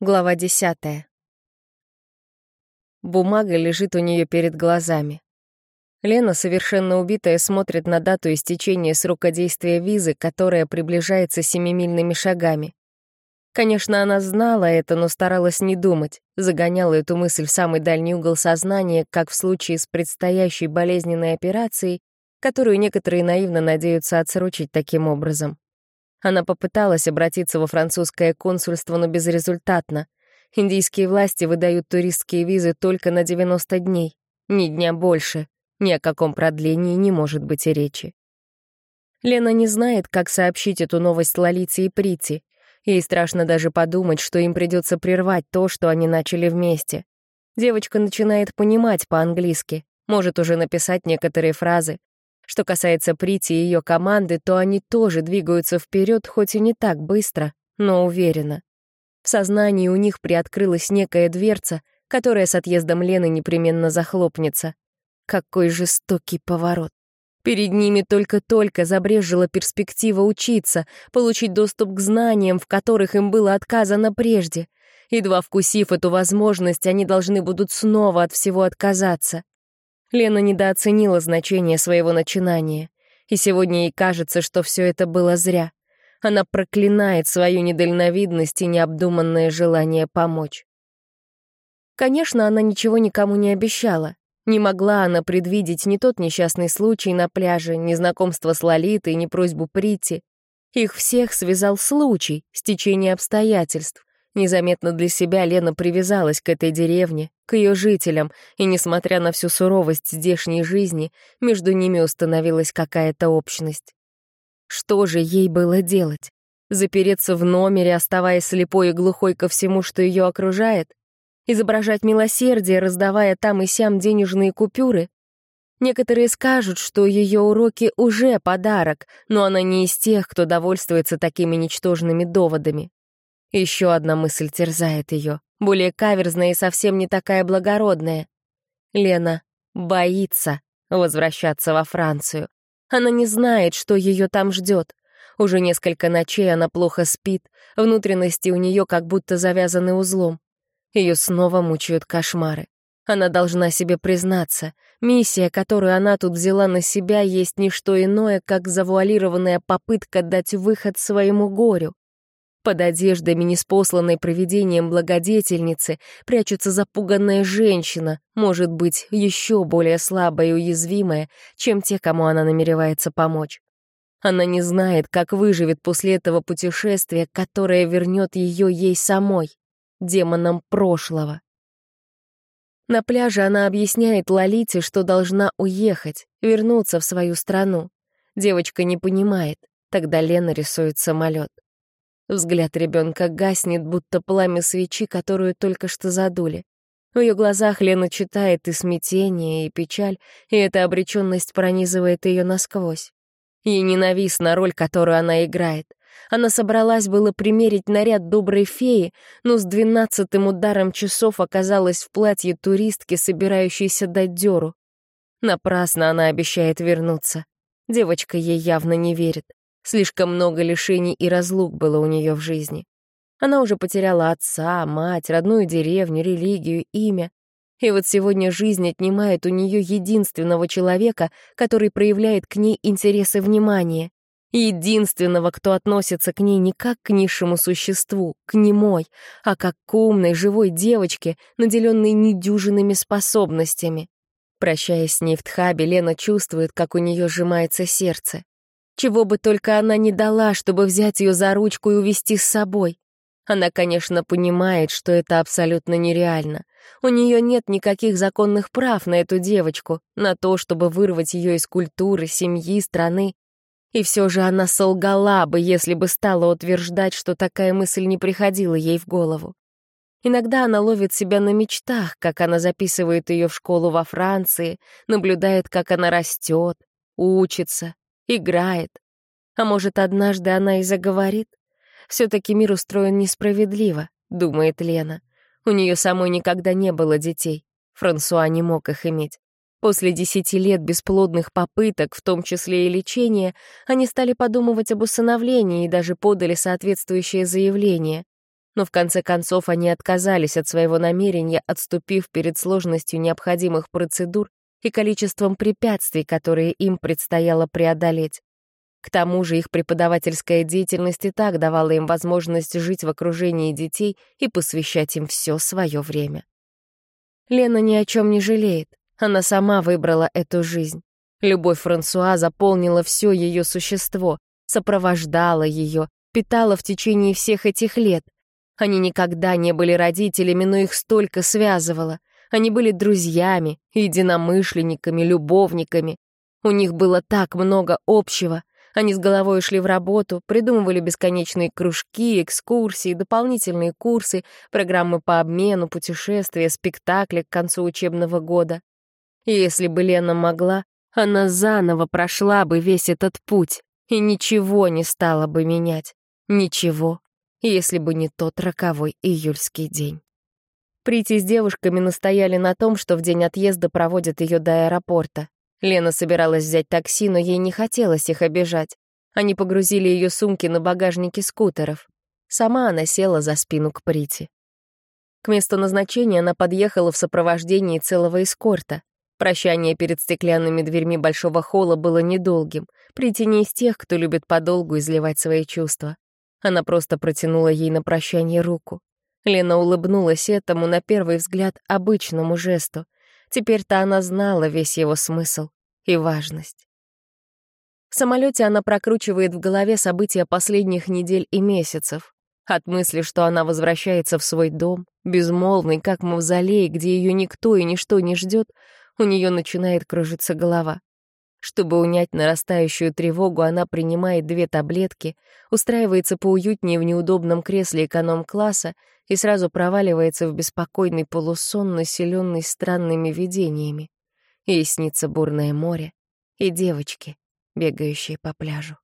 Глава десятая. Бумага лежит у нее перед глазами. Лена, совершенно убитая, смотрит на дату истечения срока действия визы, которая приближается семимильными шагами. Конечно, она знала это, но старалась не думать, загоняла эту мысль в самый дальний угол сознания, как в случае с предстоящей болезненной операцией, которую некоторые наивно надеются отсрочить таким образом. Она попыталась обратиться во французское консульство, но безрезультатно. Индийские власти выдают туристские визы только на 90 дней, ни дня больше. Ни о каком продлении не может быть и речи. Лена не знает, как сообщить эту новость Лолите и Прити. Ей страшно даже подумать, что им придется прервать то, что они начали вместе. Девочка начинает понимать по-английски, может уже написать некоторые фразы. Что касается Прити и ее команды, то они тоже двигаются вперед, хоть и не так быстро, но уверенно. В сознании у них приоткрылась некая дверца, которая с отъездом Лены непременно захлопнется. Какой жестокий поворот. Перед ними только-только забрежила перспектива учиться, получить доступ к знаниям, в которых им было отказано прежде. Едва вкусив эту возможность, они должны будут снова от всего отказаться. Лена недооценила значение своего начинания, и сегодня ей кажется, что все это было зря. Она проклинает свою недальновидность и необдуманное желание помочь. Конечно, она ничего никому не обещала. Не могла она предвидеть ни тот несчастный случай на пляже, ни знакомство с Лолитой, ни просьбу прийти. Их всех связал случай, стечение обстоятельств. Незаметно для себя Лена привязалась к этой деревне, к ее жителям, и, несмотря на всю суровость здешней жизни, между ними установилась какая-то общность. Что же ей было делать? Запереться в номере, оставаясь слепой и глухой ко всему, что ее окружает? Изображать милосердие, раздавая там и сям денежные купюры? Некоторые скажут, что ее уроки уже подарок, но она не из тех, кто довольствуется такими ничтожными доводами. Еще одна мысль терзает ее, более каверзная и совсем не такая благородная. Лена боится возвращаться во Францию. Она не знает, что ее там ждет. Уже несколько ночей она плохо спит, внутренности у нее как будто завязаны узлом. Ее снова мучают кошмары. Она должна себе признаться, миссия, которую она тут взяла на себя, есть не что иное, как завуалированная попытка дать выход своему горю. Под одеждами, неспосланной проведением благодетельницы, прячется запуганная женщина, может быть, еще более слабая и уязвимая, чем те, кому она намеревается помочь. Она не знает, как выживет после этого путешествия, которое вернет ее ей самой, демоном прошлого. На пляже она объясняет Лолите, что должна уехать, вернуться в свою страну. Девочка не понимает, тогда Лена рисует самолет. Взгляд ребенка гаснет, будто пламя свечи, которую только что задули. В ее глазах Лена читает и смятение, и печаль, и эта обреченность пронизывает ее насквозь. Ей ненавистна роль, которую она играет. Она собралась было примерить наряд доброй феи, но с двенадцатым ударом часов оказалась в платье туристки, собирающейся дать дёру. Напрасно она обещает вернуться. Девочка ей явно не верит. Слишком много лишений и разлук было у нее в жизни. Она уже потеряла отца, мать, родную деревню, религию, имя. И вот сегодня жизнь отнимает у нее единственного человека, который проявляет к ней интерес и внимание. Единственного, кто относится к ней не как к низшему существу, к немой, а как к умной, живой девочке, наделенной недюжинными способностями. Прощаясь с ней в Тхабе, Лена чувствует, как у нее сжимается сердце. Чего бы только она не дала, чтобы взять ее за ручку и увести с собой. Она, конечно, понимает, что это абсолютно нереально. У нее нет никаких законных прав на эту девочку, на то, чтобы вырвать ее из культуры, семьи, страны. И все же она солгала бы, если бы стала утверждать, что такая мысль не приходила ей в голову. Иногда она ловит себя на мечтах, как она записывает ее в школу во Франции, наблюдает, как она растет, учится, играет. А может, однажды она и заговорит? Все-таки мир устроен несправедливо, думает Лена. У нее самой никогда не было детей. Франсуа не мог их иметь. После десяти лет бесплодных попыток, в том числе и лечения, они стали подумывать об усыновлении и даже подали соответствующее заявление. но в конце концов они отказались от своего намерения, отступив перед сложностью необходимых процедур и количеством препятствий, которые им предстояло преодолеть. К тому же их преподавательская деятельность и так давала им возможность жить в окружении детей и посвящать им все свое время. Лена ни о чем не жалеет. Она сама выбрала эту жизнь. Любовь Франсуа заполнила все ее существо, сопровождала ее, питала в течение всех этих лет. Они никогда не были родителями, но их столько связывало. Они были друзьями, единомышленниками, любовниками. У них было так много общего. Они с головой ушли в работу, придумывали бесконечные кружки, экскурсии, дополнительные курсы, программы по обмену, путешествия, спектакли к концу учебного года. И если бы Лена могла, она заново прошла бы весь этот путь и ничего не стала бы менять. Ничего, если бы не тот роковой июльский день. Прити с девушками настояли на том, что в день отъезда проводят ее до аэропорта. Лена собиралась взять такси, но ей не хотелось их обижать. Они погрузили ее сумки на багажники скутеров. Сама она села за спину к Прити. К месту назначения она подъехала в сопровождении целого эскорта. Прощание перед стеклянными дверьми большого холла было недолгим. Прити не из тех, кто любит подолгу изливать свои чувства. Она просто протянула ей на прощание руку. Лена улыбнулась этому, на первый взгляд, обычному жесту. Теперь-то она знала весь его смысл и важность. В самолете она прокручивает в голове события последних недель и месяцев. От мысли, что она возвращается в свой дом, безмолвный, как мавзолей, где ее никто и ничто не ждет, у нее начинает кружиться голова. Чтобы унять нарастающую тревогу, она принимает две таблетки, устраивается поуютнее в неудобном кресле эконом-класса и сразу проваливается в беспокойный полусон, населенный странными видениями. Ей снится бурное море и девочки, бегающие по пляжу.